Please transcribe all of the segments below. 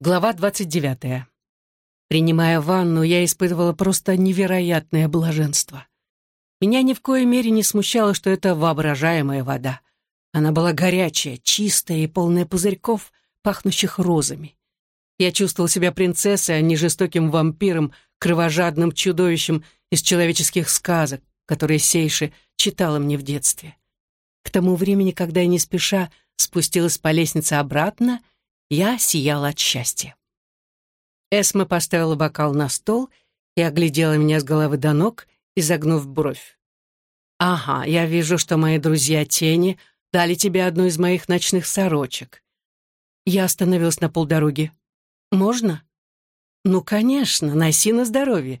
Глава 29. Принимая ванну, я испытывала просто невероятное блаженство. Меня ни в коей мере не смущало, что это воображаемая вода. Она была горячая, чистая и полная пузырьков, пахнущих розами. Я чувствовал себя принцессой, а не жестоким вампиром, кровожадным чудовищем из человеческих сказок, которые Сейши читала мне в детстве. К тому времени, когда я не спеша спустилась по лестнице обратно — я сияла от счастья. Эсма поставила бокал на стол и оглядела меня с головы до ног, изогнув бровь. «Ага, я вижу, что мои друзья-тени дали тебе одну из моих ночных сорочек». Я остановилась на полдороги. «Можно?» «Ну, конечно, носи на здоровье.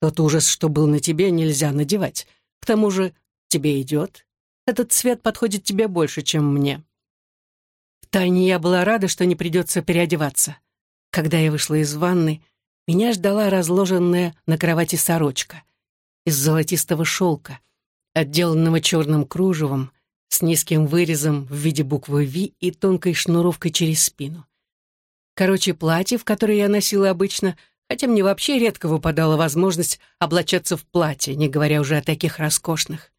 Тот ужас, что был на тебе, нельзя надевать. К тому же тебе идет. Этот цвет подходит тебе больше, чем мне». Втайне я была рада, что не придется переодеваться. Когда я вышла из ванны, меня ждала разложенная на кровати сорочка из золотистого шелка, отделанного черным кружевом, с низким вырезом в виде буквы «Ви» и тонкой шнуровкой через спину. Короче, платье, в которое я носила обычно, хотя мне вообще редко выпадала возможность облачаться в платье, не говоря уже о таких роскошных.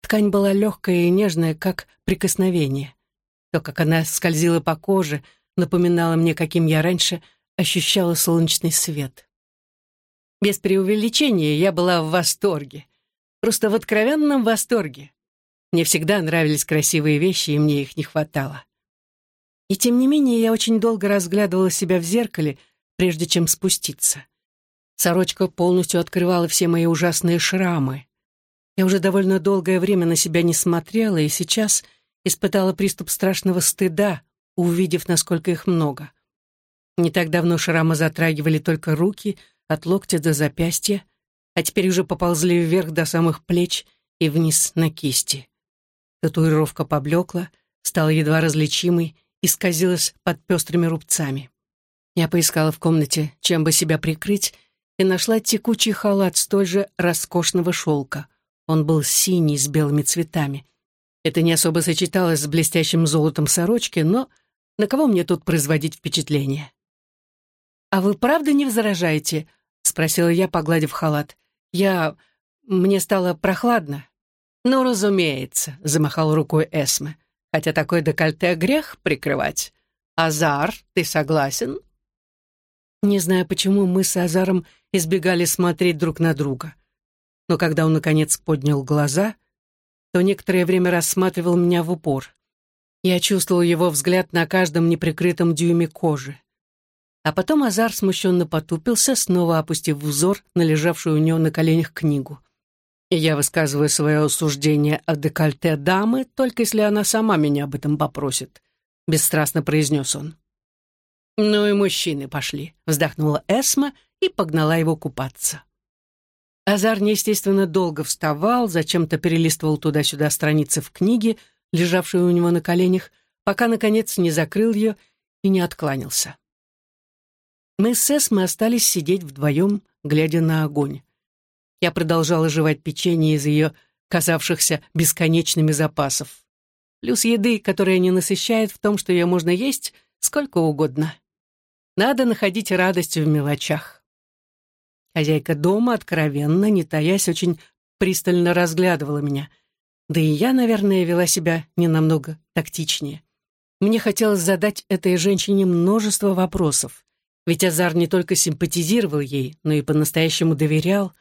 Ткань была легкая и нежная, как прикосновение. То, как она скользила по коже, напоминало мне, каким я раньше ощущала солнечный свет. Без преувеличения я была в восторге. Просто в откровенном восторге. Мне всегда нравились красивые вещи, и мне их не хватало. И тем не менее я очень долго разглядывала себя в зеркале, прежде чем спуститься. Сорочка полностью открывала все мои ужасные шрамы. Я уже довольно долгое время на себя не смотрела, и сейчас — испытала приступ страшного стыда, увидев, насколько их много. Не так давно шрамы затрагивали только руки, от локтя до запястья, а теперь уже поползли вверх до самых плеч и вниз на кисти. Татуировка поблекла, стала едва различимой и сказилась под пестрыми рубцами. Я поискала в комнате, чем бы себя прикрыть, и нашла текучий халат столь же роскошного шелка. Он был синий с белыми цветами, это не особо сочеталось с блестящим золотом сорочки, но на кого мне тут производить впечатление? «А вы правда не возражаете?» — спросила я, погладив халат. «Я... мне стало прохладно». «Ну, разумеется», — замахал рукой Эсме. «Хотя такой декольте грех прикрывать. Азар, ты согласен?» Не знаю, почему мы с Азаром избегали смотреть друг на друга. Но когда он, наконец, поднял глаза, то некоторое время рассматривал меня в упор. Я чувствовал его взгляд на каждом неприкрытом дюйме кожи. А потом Азар смущенно потупился, снова опустив взор на лежавшую у него на коленях книгу. И я высказываю свое суждение о декольте дамы, только если она сама меня об этом попросит, — бесстрастно произнес он. «Ну и мужчины пошли», — вздохнула Эсма и погнала его купаться. Азар неестественно долго вставал, зачем-то перелистывал туда-сюда страницы в книге, лежавшей у него на коленях, пока, наконец, не закрыл ее и не откланялся. Мы с Эсмой остались сидеть вдвоем, глядя на огонь. Я продолжала жевать печенье из ее казавшихся бесконечными запасов. Плюс еды, которая не насыщает в том, что ее можно есть сколько угодно. Надо находить радость в мелочах. Хозяйка дома, откровенно, не таясь, очень пристально разглядывала меня. Да и я, наверное, вела себя не намного тактичнее. Мне хотелось задать этой женщине множество вопросов. Ведь Азар не только симпатизировал ей, но и по-настоящему доверял.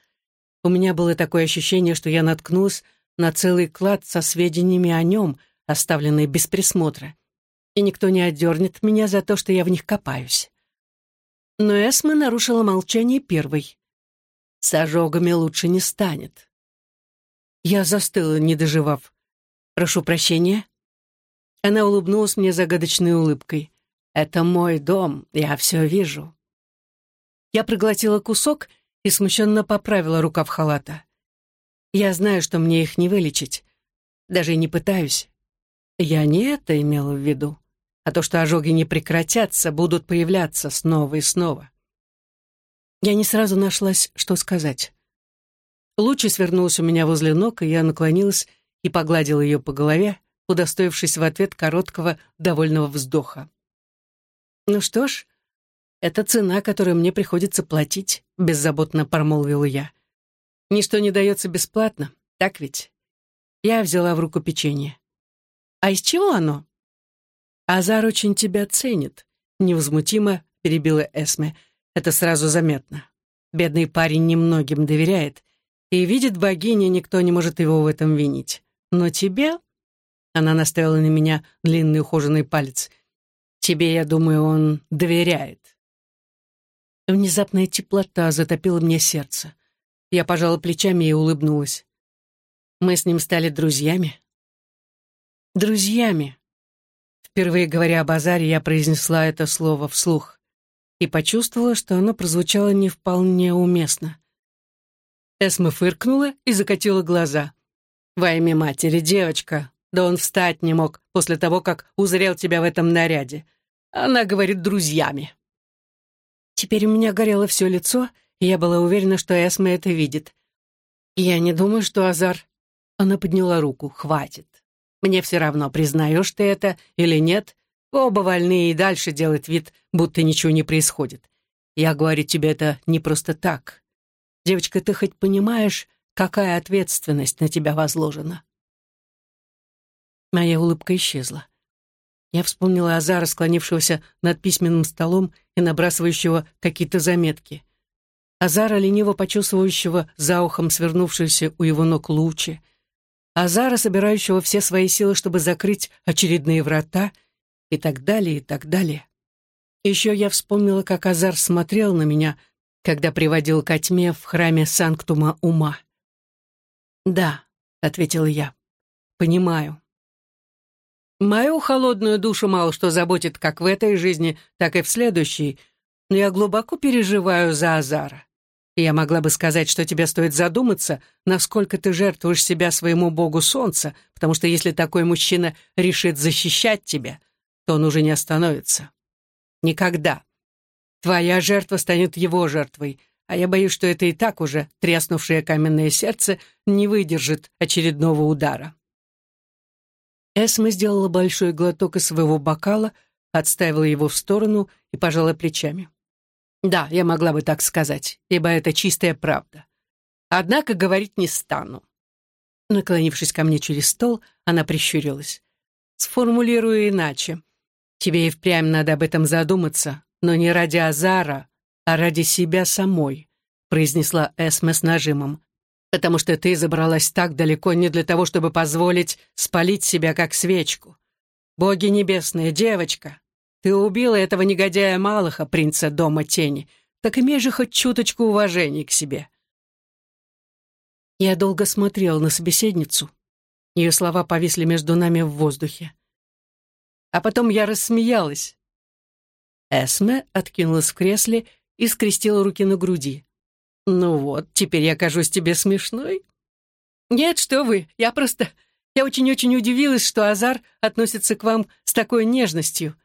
У меня было такое ощущение, что я наткнулась на целый клад со сведениями о нем, оставленные без присмотра. И никто не отдернет меня за то, что я в них копаюсь. Но Эсма нарушила молчание первой. С ожогами лучше не станет. Я застыла, не доживав. «Прошу прощения». Она улыбнулась мне загадочной улыбкой. «Это мой дом, я все вижу». Я проглотила кусок и смущенно поправила рукав халата. Я знаю, что мне их не вылечить. Даже и не пытаюсь. Я не это имела в виду, а то, что ожоги не прекратятся, будут появляться снова и снова. Я не сразу нашлась, что сказать. Лучи свернулась у меня возле ног, и я наклонилась и погладила ее по голове, удостоившись в ответ короткого, довольного вздоха. «Ну что ж, Это цена, которую мне приходится платить», — беззаботно промолвила я. «Ничто не дается бесплатно, так ведь?» Я взяла в руку печенье. «А из чего оно?» «Азар очень тебя ценит», — невозмутимо перебила Эсме. «Это сразу заметно. Бедный парень немногим доверяет, и видит богиня, никто не может его в этом винить. Но тебе...» Она наставила на меня длинный ухоженный палец. «Тебе, я думаю, он доверяет». Внезапная теплота затопила мне сердце. Я пожала плечами и улыбнулась. Мы с ним стали друзьями. Друзьями. Впервые говоря о базаре, я произнесла это слово вслух и почувствовала, что оно прозвучало не вполне уместно. Эсма фыркнула и закатила глаза. «Во имя матери, девочка, да он встать не мог после того, как узрел тебя в этом наряде. Она говорит друзьями». Теперь у меня горело все лицо, и я была уверена, что Эсма это видит. «Я не думаю, что Азар...» Она подняла руку. «Хватит. Мне все равно, признаешь ты это или нет. Оба вольны и дальше делать вид, будто ничего не происходит. Я говорю тебе это не просто так. Девочка, ты хоть понимаешь, какая ответственность на тебя возложена?» Моя улыбка исчезла. Я вспомнила Азара, склонившегося над письменным столом и набрасывающего какие-то заметки. Азара, лениво почувствующего за ухом свернувшуюся у его ног лучи. Азара, собирающего все свои силы, чтобы закрыть очередные врата, и так далее, и так далее. Еще я вспомнила, как Азар смотрел на меня, когда приводил ко тьме в храме Санктума Ума. «Да», — ответила я, — «понимаю». Мою холодную душу мало что заботит как в этой жизни, так и в следующей, но я глубоко переживаю за Азара. Я могла бы сказать, что тебе стоит задуматься, насколько ты жертвуешь себя своему богу солнца, потому что если такой мужчина решит защищать тебя, то он уже не остановится. Никогда. Твоя жертва станет его жертвой, а я боюсь, что это и так уже треснувшее каменное сердце не выдержит очередного удара. Эсма сделала большой глоток из своего бокала, отставила его в сторону и пожала плечами. «Да, я могла бы так сказать, ибо это чистая правда. Однако говорить не стану». Наклонившись ко мне через стол, она прищурилась. «Сформулирую иначе. Тебе и впрямь надо об этом задуматься, но не ради Азара, а ради себя самой», произнесла Эсме с нажимом потому что ты забралась так далеко не для того, чтобы позволить спалить себя как свечку. Боги небесные, девочка, ты убила этого негодяя Малаха, принца Дома Тени, так имей же хоть чуточку уважения к себе. Я долго смотрел на собеседницу. Ее слова повисли между нами в воздухе. А потом я рассмеялась. Эсме откинулась в кресле и скрестила руки на груди. «Ну вот, теперь я кажусь тебе смешной?» «Нет, что вы, я просто... Я очень-очень удивилась, что Азар относится к вам с такой нежностью».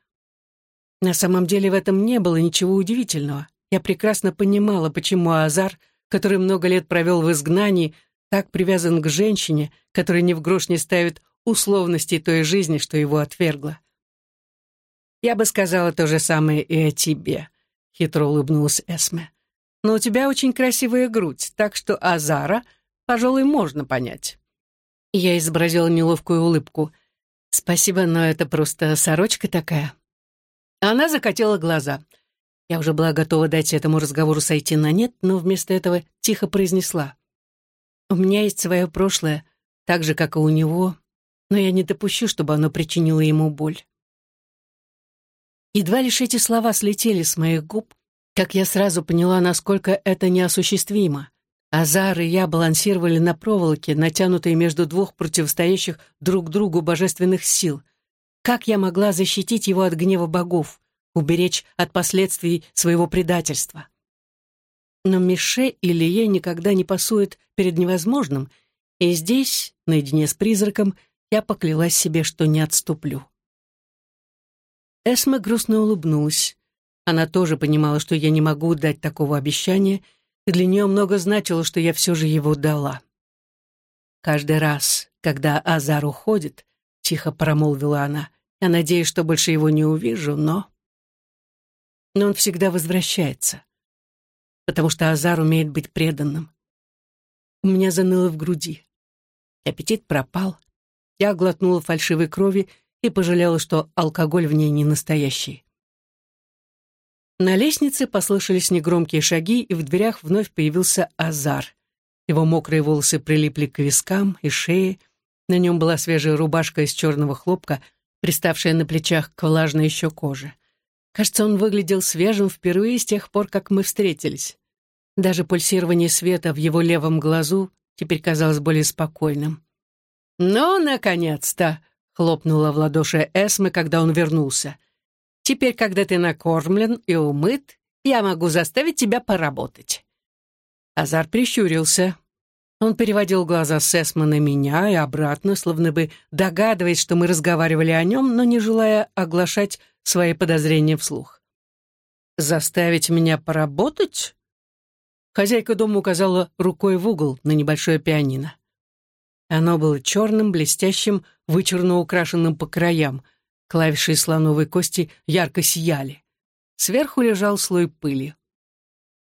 На самом деле в этом не было ничего удивительного. Я прекрасно понимала, почему Азар, который много лет провел в изгнании, так привязан к женщине, которая ни в грош не ставит условностей той жизни, что его отвергла. «Я бы сказала то же самое и о тебе», — хитро улыбнулась Эсме но у тебя очень красивая грудь, так что Азара, пожалуй, можно понять». Я изобразила неловкую улыбку. «Спасибо, но это просто сорочка такая». Она закатила глаза. Я уже была готова дать этому разговору сойти на нет, но вместо этого тихо произнесла. «У меня есть свое прошлое, так же, как и у него, но я не допущу, чтобы оно причинило ему боль». Едва лишь эти слова слетели с моих губ, как я сразу поняла, насколько это неосуществимо. Азар и я балансировали на проволоке, натянутой между двух противостоящих друг другу божественных сил. Как я могла защитить его от гнева богов, уберечь от последствий своего предательства? Но Мише или я никогда не пасует перед невозможным, и здесь, наедине с призраком, я поклялась себе, что не отступлю. Эсма грустно улыбнулась. Она тоже понимала, что я не могу дать такого обещания, и для нее много значило, что я все же его дала. «Каждый раз, когда Азар уходит», — тихо промолвила она, «я надеюсь, что больше его не увижу, но...» но он всегда возвращается. Потому что Азар умеет быть преданным. У меня заныло в груди. Аппетит пропал. Я глотнула фальшивой крови и пожалела, что алкоголь в ней не настоящий. На лестнице послышались негромкие шаги, и в дверях вновь появился Азар. Его мокрые волосы прилипли к вискам и шее, на нем была свежая рубашка из черного хлопка, приставшая на плечах к влажной еще коже. Кажется, он выглядел свежим впервые с тех пор, как мы встретились. Даже пульсирование света в его левом глазу теперь казалось более спокойным. «Ну, наконец-то!» — хлопнула в ладоши Эсмы, когда он вернулся. Теперь, когда ты накормлен и умыт, я могу заставить тебя поработать». Азар прищурился. Он переводил глаза с Эсма на меня и обратно, словно бы догадываясь, что мы разговаривали о нем, но не желая оглашать свои подозрения вслух. «Заставить меня поработать?» Хозяйка дома указала рукой в угол на небольшое пианино. Оно было черным, блестящим, вычурно украшенным по краям — Клавиши из слоновой кости ярко сияли. Сверху лежал слой пыли.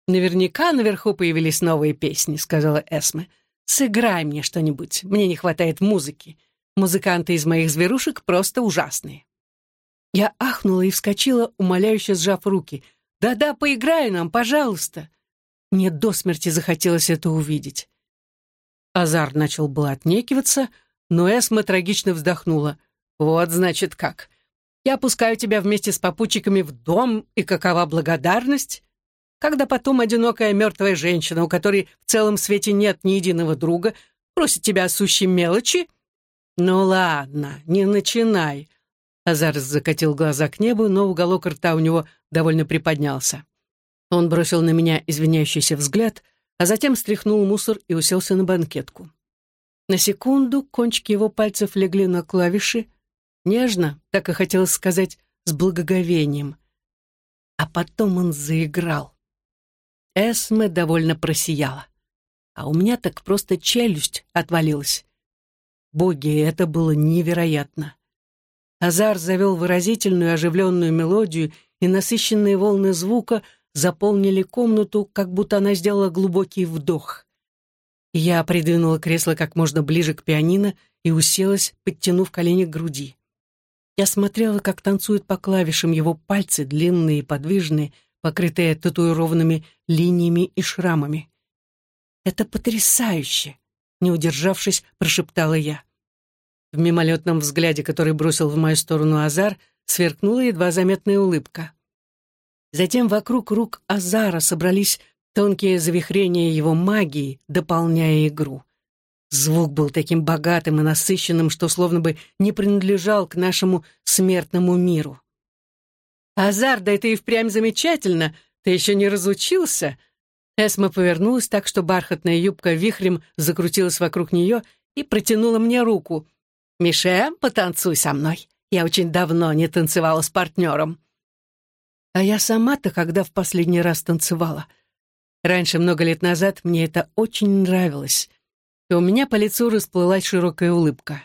«Наверняка наверху появились новые песни», — сказала Эсме. «Сыграй мне что-нибудь, мне не хватает музыки. Музыканты из моих зверушек просто ужасные». Я ахнула и вскочила, умоляюще сжав руки. «Да-да, поиграй нам, пожалуйста!» Мне до смерти захотелось это увидеть. Азар начал было отнекиваться, но Эсма трагично вздохнула. «Вот, значит, как. Я пускаю тебя вместе с попутчиками в дом, и какова благодарность? Когда потом одинокая мертвая женщина, у которой в целом свете нет ни единого друга, просит тебя о сущей мелочи? Ну ладно, не начинай». Азар закатил глаза к небу, но уголок рта у него довольно приподнялся. Он бросил на меня извиняющийся взгляд, а затем стряхнул мусор и уселся на банкетку. На секунду кончики его пальцев легли на клавиши, Нежно, так и хотелось сказать, с благоговением. А потом он заиграл. Эсме довольно просияла. А у меня так просто челюсть отвалилась. Боги, это было невероятно. Азар завел выразительную оживленную мелодию, и насыщенные волны звука заполнили комнату, как будто она сделала глубокий вдох. Я придвинула кресло как можно ближе к пианино и уселась, подтянув колени к груди. Я смотрела, как танцуют по клавишам его пальцы, длинные и подвижные, покрытые татуированными линиями и шрамами. «Это потрясающе!» — не удержавшись, прошептала я. В мимолетном взгляде, который бросил в мою сторону Азар, сверкнула едва заметная улыбка. Затем вокруг рук Азара собрались тонкие завихрения его магии, дополняя игру. Звук был таким богатым и насыщенным, что словно бы не принадлежал к нашему смертному миру. «Азар, да это и впрямь замечательно! Ты еще не разучился?» Эсма повернулась так, что бархатная юбка вихрем закрутилась вокруг нее и протянула мне руку. «Мише, потанцуй со мной. Я очень давно не танцевала с партнером». А я сама-то когда в последний раз танцевала? Раньше, много лет назад, мне это очень нравилось и у меня по лицу расплылась широкая улыбка.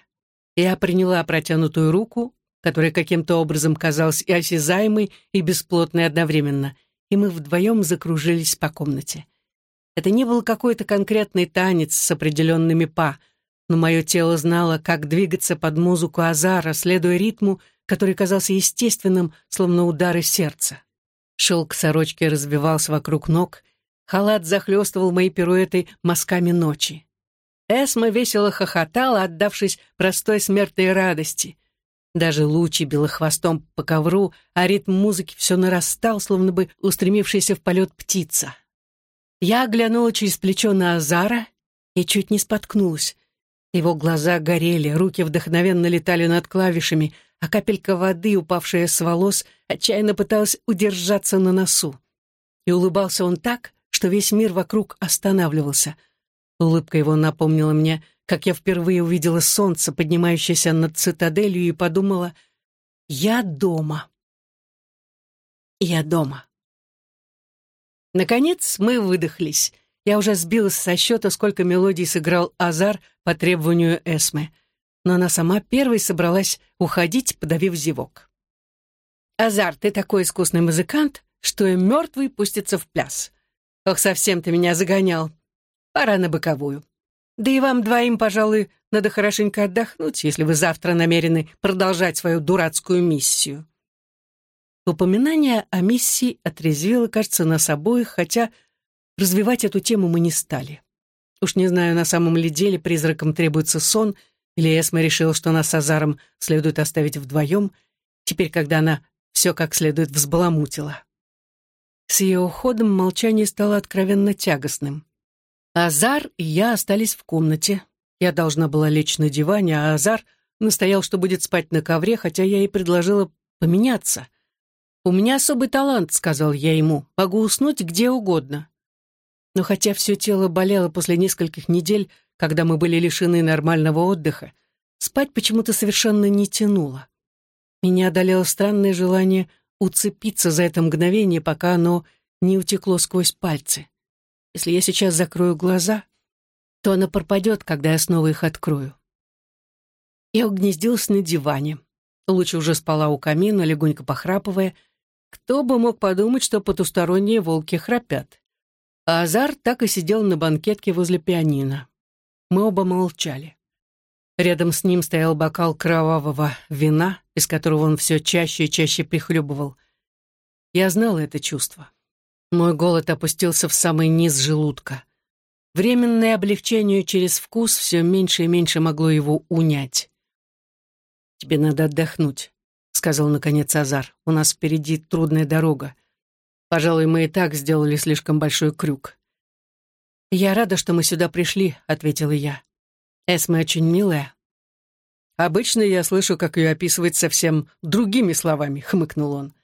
Я приняла протянутую руку, которая каким-то образом казалась и осязаемой, и бесплотной одновременно, и мы вдвоем закружились по комнате. Это не был какой-то конкретный танец с определенными па, но мое тело знало, как двигаться под музыку Азара, следуя ритму, который казался естественным, словно удары сердца. Шелк сорочки развивался вокруг ног, халат захлестывал мои пируэты мазками ночи. Эсма весело хохотала, отдавшись простой смертной радости. Даже лучи била хвостом по ковру, а ритм музыки все нарастал, словно бы устремившаяся в полет птица. Я оглянула через плечо на Азара и чуть не споткнулась. Его глаза горели, руки вдохновенно летали над клавишами, а капелька воды, упавшая с волос, отчаянно пыталась удержаться на носу. И улыбался он так, что весь мир вокруг останавливался — Улыбка его напомнила мне, как я впервые увидела солнце, поднимающееся над цитаделью, и подумала, «Я дома». Я дома. Наконец мы выдохлись. Я уже сбилась со счета, сколько мелодий сыграл Азар по требованию Эсмы. Но она сама первой собралась уходить, подавив зевок. «Азар, ты такой искусный музыкант. что и мертвый пустится в пляс. Ох, совсем ты меня загонял. Пора на боковую. Да и вам двоим, пожалуй, надо хорошенько отдохнуть, если вы завтра намерены продолжать свою дурацкую миссию. Упоминание о миссии отрезвило, кажется, нас обоих, хотя развивать эту тему мы не стали. Уж не знаю, на самом ли деле призракам требуется сон, или Эсма решила, что нас с Азаром следует оставить вдвоем, теперь, когда она все как следует взбаламутила. С ее уходом молчание стало откровенно тягостным. Азар и я остались в комнате. Я должна была лечь на диване, а Азар настоял, что будет спать на ковре, хотя я ей предложила поменяться. «У меня особый талант», — сказал я ему, — «могу уснуть где угодно». Но хотя все тело болело после нескольких недель, когда мы были лишены нормального отдыха, спать почему-то совершенно не тянуло. Меня одолело странное желание уцепиться за это мгновение, пока оно не утекло сквозь пальцы. Если я сейчас закрою глаза, то оно пропадет, когда я снова их открою. Я угнездилась на диване. Лучше уже спала у камина, легонько похрапывая. Кто бы мог подумать, что потусторонние волки храпят. А Азар так и сидел на банкетке возле пианино. Мы оба молчали. Рядом с ним стоял бокал кровавого вина, из которого он все чаще и чаще прихлебывал. Я знала это чувство. Мой голод опустился в самый низ желудка. Временное облегчение через вкус все меньше и меньше могло его унять. «Тебе надо отдохнуть», — сказал наконец Азар. «У нас впереди трудная дорога. Пожалуй, мы и так сделали слишком большой крюк». «Я рада, что мы сюда пришли», — ответила я. «Эсме очень милая». «Обычно я слышу, как ее описывать совсем другими словами», — хмыкнул он.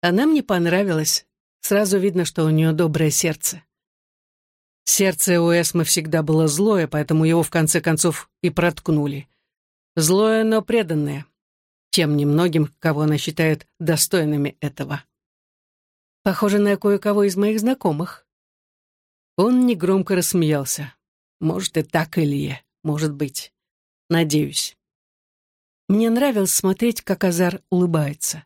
«Она мне понравилась. Сразу видно, что у нее доброе сердце. Сердце у Эсмы всегда было злое, поэтому его в конце концов и проткнули. Злое, но преданное. Тем немногим, кого она считает достойными этого. Похоже на кое-кого из моих знакомых. Он негромко рассмеялся. Может, и так, Илье, может быть. Надеюсь. Мне нравилось смотреть, как Азар улыбается.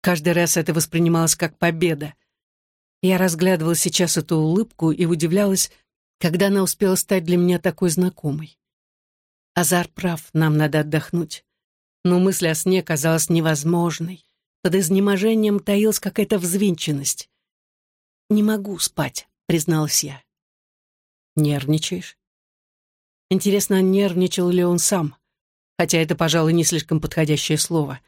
Каждый раз это воспринималось как победа. Я разглядывала сейчас эту улыбку и удивлялась, когда она успела стать для меня такой знакомой. Азар прав, нам надо отдохнуть. Но мысль о сне казалась невозможной. Под изнеможением таилась какая-то взвинченность. «Не могу спать», — призналась я. «Нервничаешь?» Интересно, нервничал ли он сам? Хотя это, пожалуй, не слишком подходящее слово.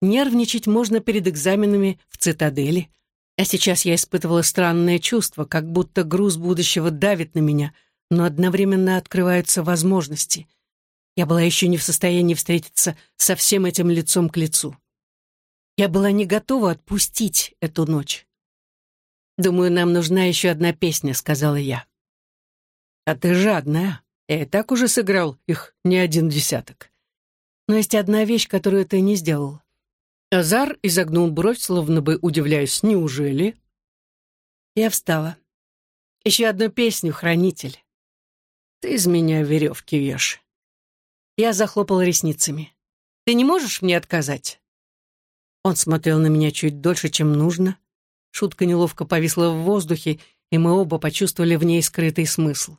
Нервничать можно перед экзаменами в цитадели — а сейчас я испытывала странное чувство, как будто груз будущего давит на меня, но одновременно открываются возможности. Я была еще не в состоянии встретиться со всем этим лицом к лицу. Я была не готова отпустить эту ночь. «Думаю, нам нужна еще одна песня», — сказала я. «А ты жадная. Я и так уже сыграл их не один десяток. Но есть одна вещь, которую ты не сделал. Азар изогнул бровь, словно бы удивляясь, неужели? Я встала. Еще одну песню, хранитель. Ты из меня веревки вьешь. Я захлопала ресницами. Ты не можешь мне отказать? Он смотрел на меня чуть дольше, чем нужно. Шутка неловко повисла в воздухе, и мы оба почувствовали в ней скрытый смысл.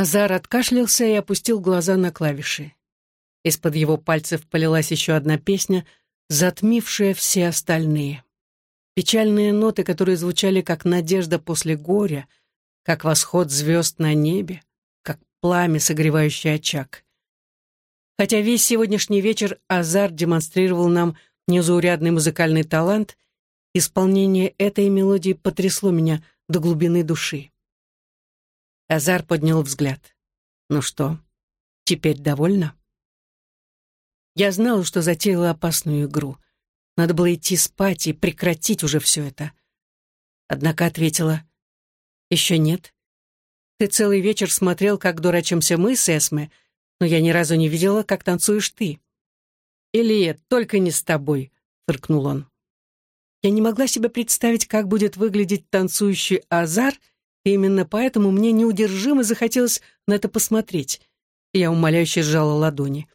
Азар откашлялся и опустил глаза на клавиши. Из-под его пальцев полилась еще одна песня — затмившая все остальные. Печальные ноты, которые звучали как надежда после горя, как восход звезд на небе, как пламя, согревающее очаг. Хотя весь сегодняшний вечер Азар демонстрировал нам незаурядный музыкальный талант, исполнение этой мелодии потрясло меня до глубины души. Азар поднял взгляд. «Ну что, теперь довольна?» Я знала, что затеяла опасную игру. Надо было идти спать и прекратить уже все это. Однако ответила, «Еще нет. Ты целый вечер смотрел, как дурачимся мы с Эсме, но я ни разу не видела, как танцуешь ты». «Илья, только не с тобой», — фыркнул он. Я не могла себе представить, как будет выглядеть танцующий Азар, и именно поэтому мне неудержимо захотелось на это посмотреть. Я умоляюще сжала ладони.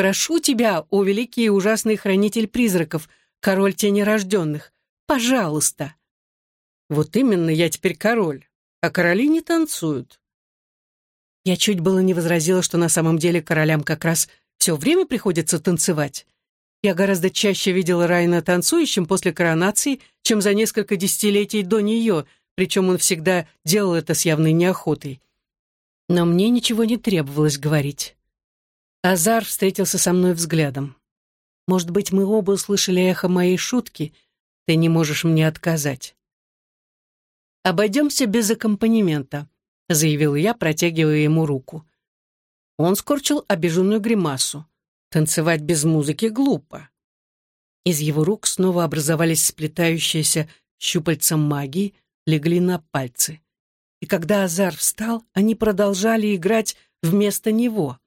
Прошу тебя, о великий и ужасный хранитель призраков, король тени рожденных, пожалуйста». «Вот именно, я теперь король, а короли не танцуют». Я чуть было не возразила, что на самом деле королям как раз все время приходится танцевать. Я гораздо чаще видела Райана танцующим после коронации, чем за несколько десятилетий до нее, причем он всегда делал это с явной неохотой. Но мне ничего не требовалось говорить. Азар встретился со мной взглядом. Может быть, мы оба услышали эхо моей шутки. Ты не можешь мне отказать. «Обойдемся без аккомпанемента», — заявил я, протягивая ему руку. Он скорчил обиженную гримасу. Танцевать без музыки глупо. Из его рук снова образовались сплетающиеся щупальца магии, легли на пальцы. И когда Азар встал, они продолжали играть вместо него.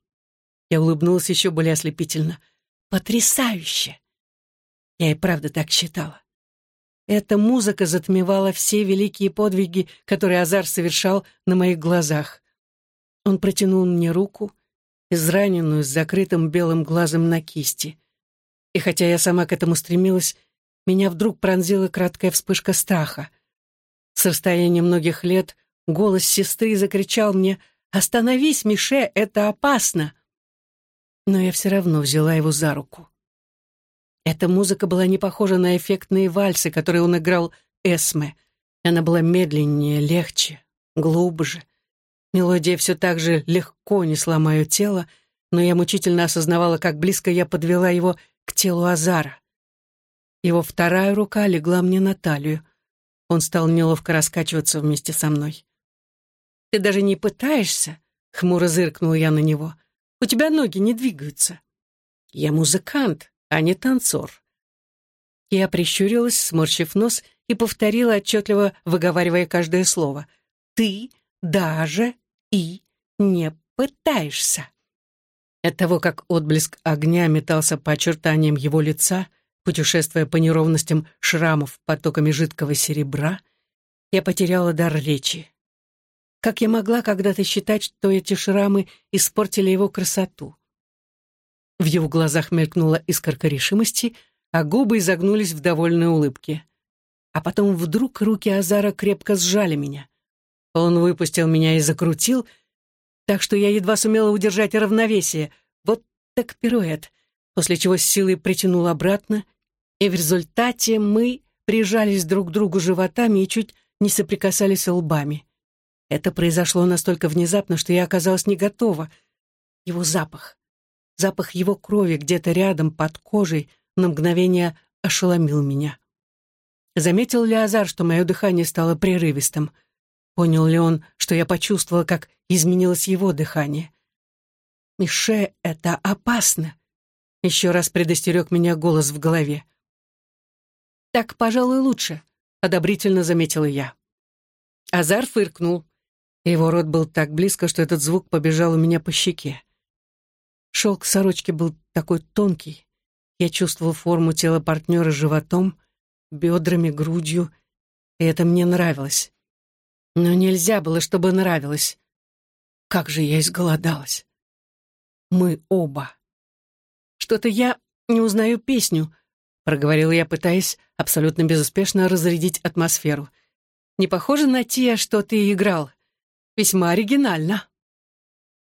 Я улыбнулась еще более ослепительно — Потрясающе! Я и правда так считала. Эта музыка затмевала все великие подвиги, которые Азар совершал на моих глазах. Он протянул мне руку, израненную с закрытым белым глазом на кисти. И хотя я сама к этому стремилась, меня вдруг пронзила краткая вспышка страха. С расстояния многих лет голос сестры закричал мне «Остановись, Мише, это опасно!» но я все равно взяла его за руку. Эта музыка была не похожа на эффектные вальсы, которые он играл Эсме. Она была медленнее, легче, глубже. Мелодия все так же легко несла мое тело, но я мучительно осознавала, как близко я подвела его к телу Азара. Его вторая рука легла мне на талию. Он стал неловко раскачиваться вместе со мной. «Ты даже не пытаешься?» — хмуро зыркнул я на него. У тебя ноги не двигаются. Я музыкант, а не танцор. Я прищурилась, сморщив нос, и повторила, отчетливо выговаривая каждое слово. «Ты даже и не пытаешься». От того, как отблеск огня метался по очертаниям его лица, путешествуя по неровностям шрамов потоками жидкого серебра, я потеряла дар речи. Как я могла когда-то считать, что эти шрамы испортили его красоту? В его глазах мелькнула искорка решимости, а губы изогнулись в довольной улыбке. А потом вдруг руки Азара крепко сжали меня. Он выпустил меня и закрутил, так что я едва сумела удержать равновесие. Вот так пируэт, после чего с силой притянул обратно, и в результате мы прижались друг к другу животами и чуть не соприкасались лбами. Это произошло настолько внезапно, что я оказалась не готова. Его запах, запах его крови где-то рядом, под кожей, на мгновение ошеломил меня. Заметил ли Азар, что мое дыхание стало прерывистым? Понял ли он, что я почувствовала, как изменилось его дыхание? «Мише, это опасно!» Еще раз предостерег меня голос в голове. «Так, пожалуй, лучше», — одобрительно заметила я. Азар фыркнул. Его рот был так близко, что этот звук побежал у меня по щеке. Шелк сорочки был такой тонкий. Я чувствовал форму тела партнера животом, бедрами, грудью, и это мне нравилось. Но нельзя было, чтобы нравилось. Как же я изголодалась. Мы оба. Что-то я не узнаю песню, проговорил я, пытаясь абсолютно безуспешно разрядить атмосферу. Не похоже на те, что ты играл. Весьма оригинально.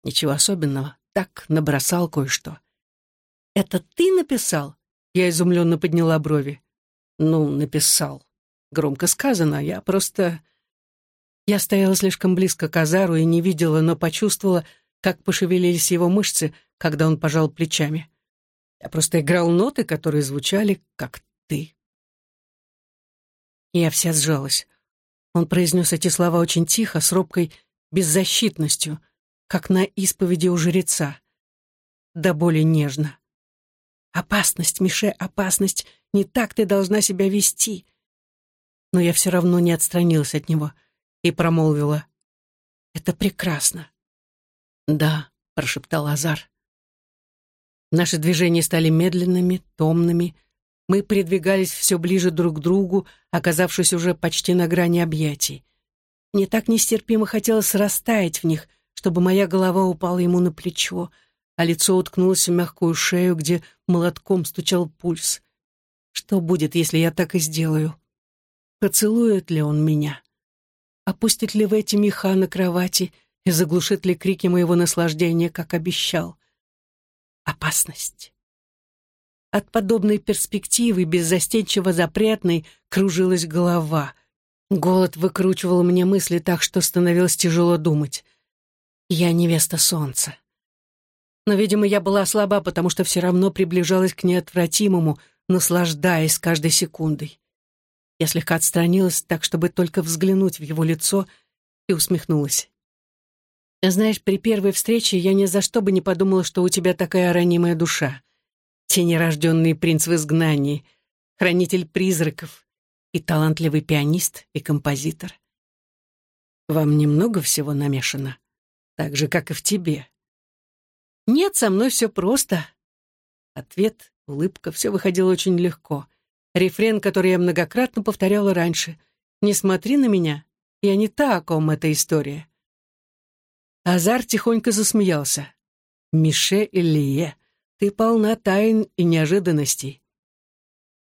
Ничего особенного, так набросал кое-что. Это ты написал? Я изумленно подняла брови. Ну, написал. Громко сказано, я просто... Я стояла слишком близко к Азару и не видела, но почувствовала, как пошевелились его мышцы, когда он пожал плечами. Я просто играл ноты, которые звучали, как ты. Я вся сжалась. Он произнес эти слова очень тихо, с робкой беззащитностью, как на исповеди у жреца. Да более нежно. «Опасность, Мише, опасность! Не так ты должна себя вести!» Но я все равно не отстранилась от него и промолвила. «Это прекрасно!» «Да», — прошептал Азар. Наши движения стали медленными, томными. Мы придвигались все ближе друг к другу, оказавшись уже почти на грани объятий. Мне так нестерпимо хотелось растаять в них, чтобы моя голова упала ему на плечо, а лицо уткнулось в мягкую шею, где молотком стучал пульс. Что будет, если я так и сделаю? Поцелует ли он меня? Опустит ли в эти меха на кровати и заглушит ли крики моего наслаждения, как обещал? Опасность. От подобной перспективы, беззастенчиво запретной, кружилась голова. Голод выкручивал мне мысли так, что становилось тяжело думать. Я невеста солнца. Но, видимо, я была слаба, потому что все равно приближалась к неотвратимому, наслаждаясь каждой секундой. Я слегка отстранилась так, чтобы только взглянуть в его лицо, и усмехнулась. «Знаешь, при первой встрече я ни за что бы не подумала, что у тебя такая ранимая душа. Тенерожденный принц в изгнании, хранитель призраков и талантливый пианист и композитор. Вам немного всего намешано, так же, как и в тебе». «Нет, со мной все просто». Ответ, улыбка, все выходило очень легко. Рефрен, который я многократно повторяла раньше. «Не смотри на меня, я не та, о ком эта история». Азар тихонько засмеялся. «Мише Илье, ты полна тайн и неожиданностей».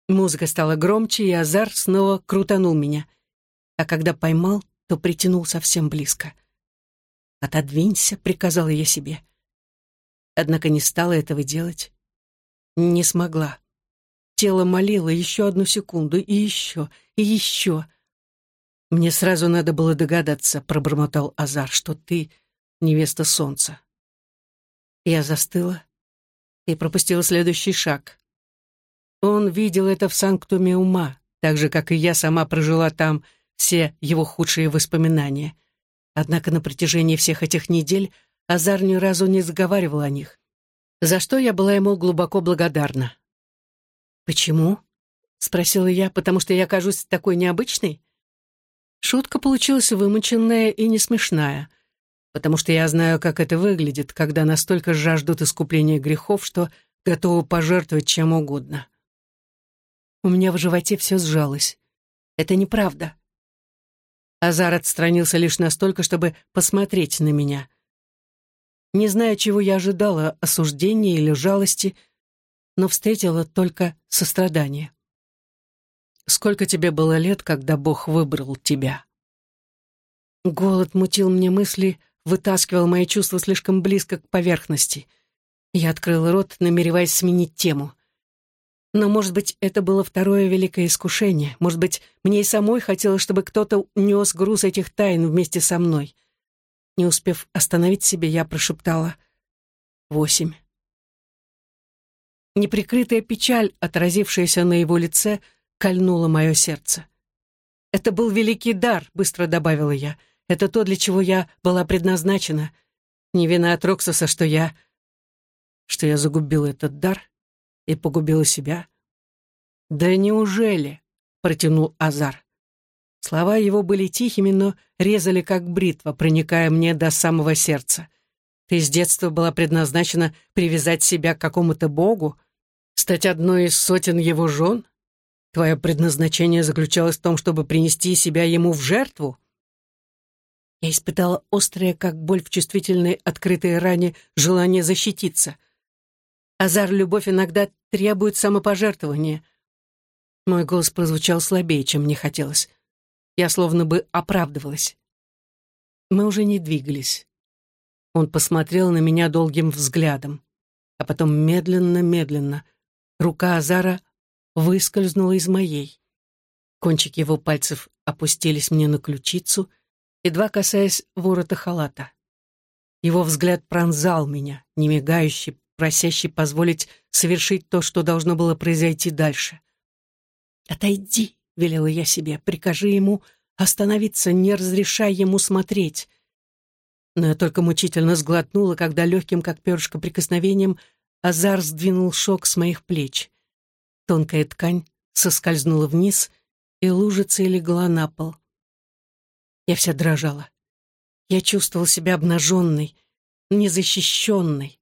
Музыка стала громче, и Азар снова крутанул меня. А когда поймал, то притянул совсем близко. «Отодвинься», — приказала я себе. Однако не стала этого делать. Не смогла. Тело молило еще одну секунду, и еще, и еще. «Мне сразу надо было догадаться», — пробормотал Азар, «что ты невеста солнца». Я застыла и пропустила следующий шаг. Он видел это в санктуме ума, так же, как и я сама прожила там все его худшие воспоминания. Однако на протяжении всех этих недель Азар ни разу не заговаривал о них, за что я была ему глубоко благодарна. «Почему?» — спросила я, потому что я кажусь такой необычной. Шутка получилась вымученная и не смешная, потому что я знаю, как это выглядит, когда настолько жаждут искупления грехов, что готовы пожертвовать чем угодно. У меня в животе все сжалось. Это неправда. Азар отстранился лишь настолько, чтобы посмотреть на меня. Не зная, чего я ожидала, осуждения или жалости — но встретила только сострадание. «Сколько тебе было лет, когда Бог выбрал тебя?» Голод мутил мне мысли, вытаскивал мои чувства слишком близко к поверхности. Я открыла рот, намереваясь сменить тему. Но, может быть, это было второе великое искушение. Может быть, мне и самой хотелось, чтобы кто-то нес груз этих тайн вместе со мной. Не успев остановить себя, я прошептала «Восемь». Неприкрытая печаль, отразившаяся на его лице, кольнула мое сердце. «Это был великий дар», — быстро добавила я. «Это то, для чего я была предназначена. Не вина от Роксоса, что я... что я загубила этот дар и погубила себя». «Да неужели?» — протянул Азар. Слова его были тихими, но резали как бритва, проникая мне до самого сердца. «Ты с детства была предназначена привязать себя к какому-то богу?» Стать одной из сотен его жен? Твое предназначение заключалось в том, чтобы принести себя ему в жертву? Я испытала острое, как боль в чувствительной открытой ране, желание защититься. Азар любовь иногда требует самопожертвования. Мой голос прозвучал слабее, чем мне хотелось. Я словно бы оправдывалась. Мы уже не двигались. Он посмотрел на меня долгим взглядом, а потом медленно-медленно — Рука Азара выскользнула из моей. Кончики его пальцев опустились мне на ключицу, едва касаясь ворота халата. Его взгляд пронзал меня, не мигающий, просящий позволить совершить то, что должно было произойти дальше. «Отойди», — велела я себе, — «прикажи ему остановиться, не разрешай ему смотреть». Но я только мучительно сглотнула, когда легким, как перышко, прикосновением Азар сдвинул шок с моих плеч. Тонкая ткань соскользнула вниз, и лужицей легла на пол. Я вся дрожала. Я чувствовал себя обнаженной, незащищенной.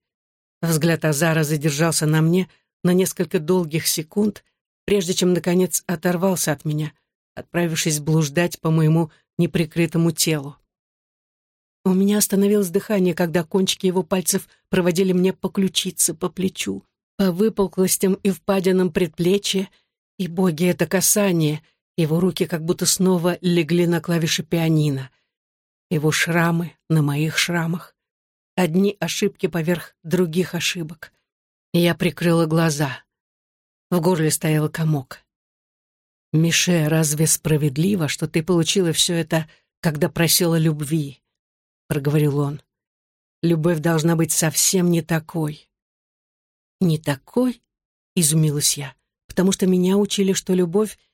Взгляд Азара задержался на мне на несколько долгих секунд, прежде чем, наконец, оторвался от меня, отправившись блуждать по моему неприкрытому телу. У меня остановилось дыхание, когда кончики его пальцев проводили мне по ключице, по плечу, по выпуклостям и впадинам предплечья, и, боги, это касание, Его руки как будто снова легли на клавиши пианино. Его шрамы на моих шрамах. Одни ошибки поверх других ошибок. Я прикрыла глаза. В горле стоял комок. «Мише, разве справедливо, что ты получила все это, когда просила любви?» — проговорил он. «Любовь должна быть совсем не такой». «Не такой?» — изумилась я, потому что меня учили, что любовь —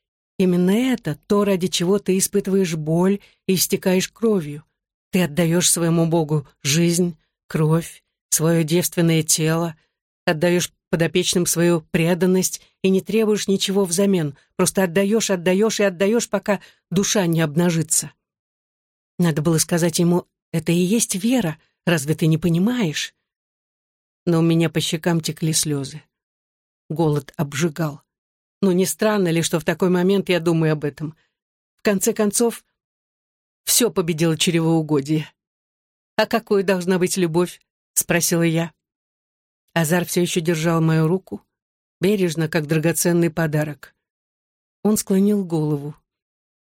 именно это, то, ради чего ты испытываешь боль и истекаешь кровью. Ты отдаешь своему Богу жизнь, кровь, свое девственное тело, отдаешь подопечным свою преданность и не требуешь ничего взамен, просто отдаешь, отдаешь и отдаешь, пока душа не обнажится. Надо было сказать ему, это и есть вера, разве ты не понимаешь? Но у меня по щекам текли слезы. Голод обжигал. Но не странно ли, что в такой момент я думаю об этом? В конце концов, все победило чревоугодие. «А какой должна быть любовь?» — спросила я. Азар все еще держал мою руку, бережно, как драгоценный подарок. Он склонил голову.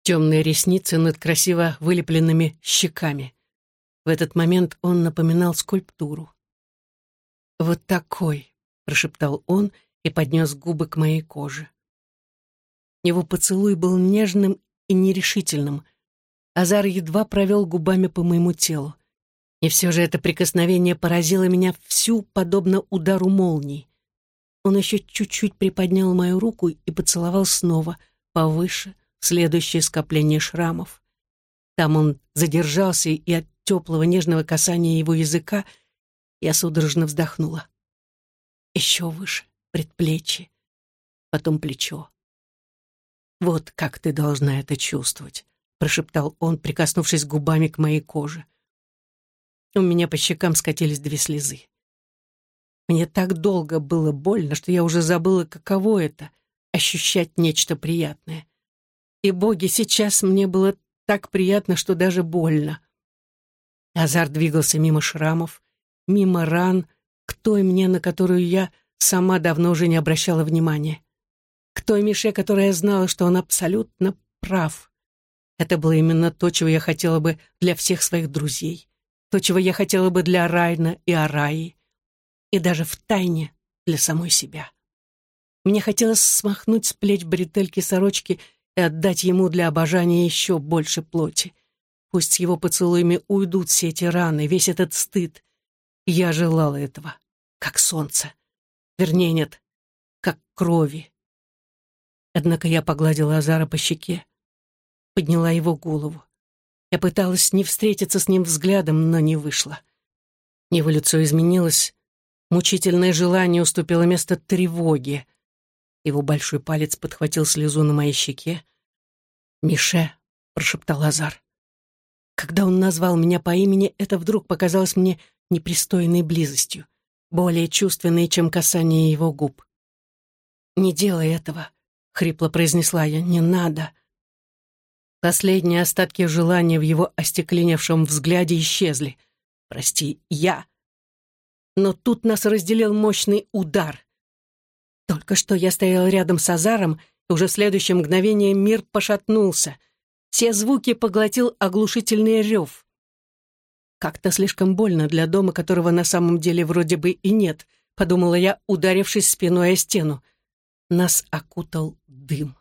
Темные ресницы над красиво вылепленными щеками. В этот момент он напоминал скульптуру. «Вот такой», — прошептал он и поднес губы к моей коже. Его поцелуй был нежным и нерешительным. Азар едва провел губами по моему телу. И все же это прикосновение поразило меня всю, подобно удару молнии. Он еще чуть-чуть приподнял мою руку и поцеловал снова, повыше, следующее скопление шрамов. Там он задержался, и от теплого нежного касания его языка я судорожно вздохнула. Еще выше, предплечье, потом плечо. «Вот как ты должна это чувствовать», — прошептал он, прикоснувшись губами к моей коже. У меня по щекам скатились две слезы. Мне так долго было больно, что я уже забыла, каково это — ощущать нечто приятное. И, боги, сейчас мне было так приятно, что даже больно. Азар двигался мимо шрамов, мимо ран, к той мне, на которую я сама давно уже не обращала внимания. Той Мише, которая знала, что он абсолютно прав. Это было именно то, чего я хотела бы для всех своих друзей то, чего я хотела бы для Райна и Араи, и даже в тайне для самой себя. Мне хотелось смахнуть с плеч бретельки сорочки и отдать ему для обожания еще больше плоти. Пусть с его поцелуями уйдут все эти раны, весь этот стыд. Я желала этого, как солнце. Вернее, нет, как крови. Однако я погладила Азара по щеке, подняла его голову. Я пыталась не встретиться с ним взглядом, но не вышло. Его лицо изменилось, мучительное желание уступило место тревоге. Его большой палец подхватил слезу на моей щеке. «Мише», — прошептал Азар. Когда он назвал меня по имени, это вдруг показалось мне непристойной близостью, более чувственной, чем касание его губ. «Не делай этого», — хрипло произнесла я, — «не надо». Последние остатки желания в его остекленевшем взгляде исчезли. «Прости, я...» Но тут нас разделил мощный удар. Только что я стоял рядом с Азаром, и уже в следующее мгновение мир пошатнулся. Все звуки поглотил оглушительный рев. «Как-то слишком больно для дома, которого на самом деле вроде бы и нет», подумала я, ударившись спиной о стену. Нас окутал дым.